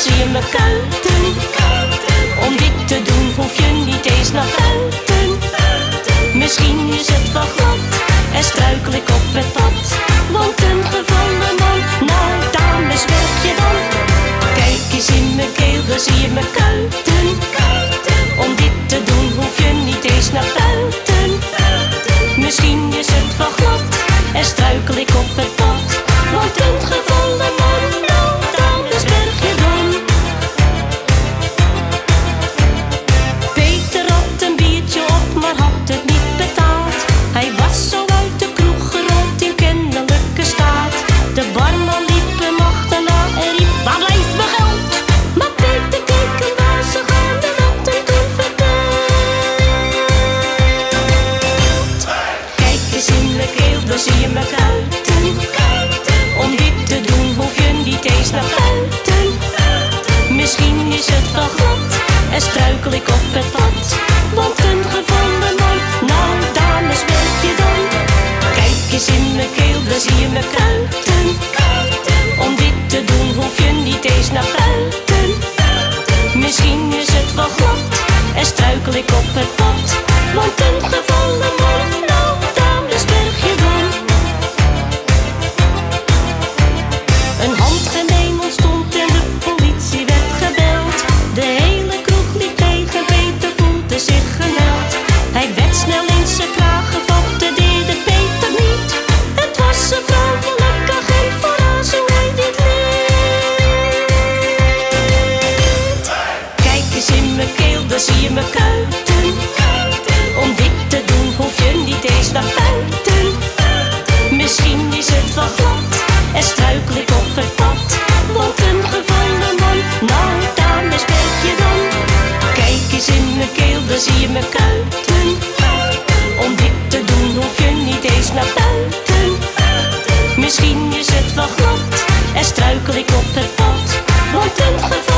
zie je me kuiten. Om dit te doen hoef je niet eens naar buiten. is het wel en struikel ik op het pad. Want een gevonden man, nou dames merk je dan. Kijk eens in mijn keel, dan zie je me kuiten. Om dit te doen hoef je niet eens naar buiten. Misschien is het wel glad en struikel ik op het pad. Want een gevonden Klik op de pot. Want een gevoel.